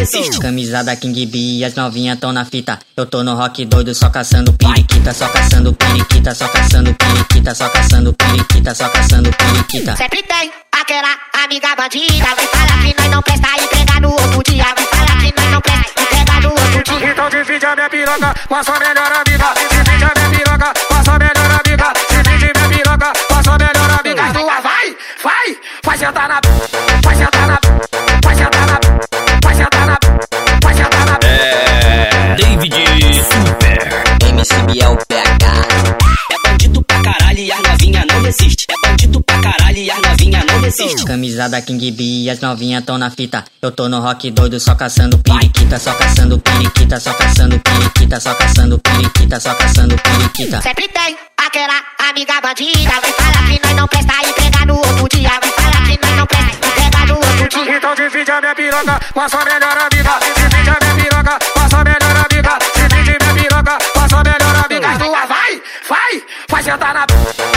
resiste. Camisa da King B, as novinhas tão na fita. Eu tô no rock doido, só caçando periquita, só caçando periquita, só caçando periquita, só caçando periquita, só caçando periquita. Sempre tem aquela amiga bandida que fala que nós não presta e entrega no outro dia. Que fala que nós não presta e entrega no outro dia. Então divide a minha piroca com a sua melhor amiga. Divide a minha piroca com a sua melhor amiga. Divide minha piroca com a sua melhor amiga. As duas vai, vai, vai sentar na, vai sentar PH. É bandido pra caralho e as novinha não resiste. É bandido pra caralho e as novinha não resiste. Camisa da King B, as novinhas tão na fita. Eu tô no rock doido, só caçando periquita, só caçando periquita, só caçando periquita, só caçando periquita, só caçando periquita. Sempre tem aquela amiga bandida que fala que nós não presta e entrega no outro dia. Que fala que nós não presta e entrega no outro dia. Então divide a minha piroca com a sua melhor amiga. vai sentar na.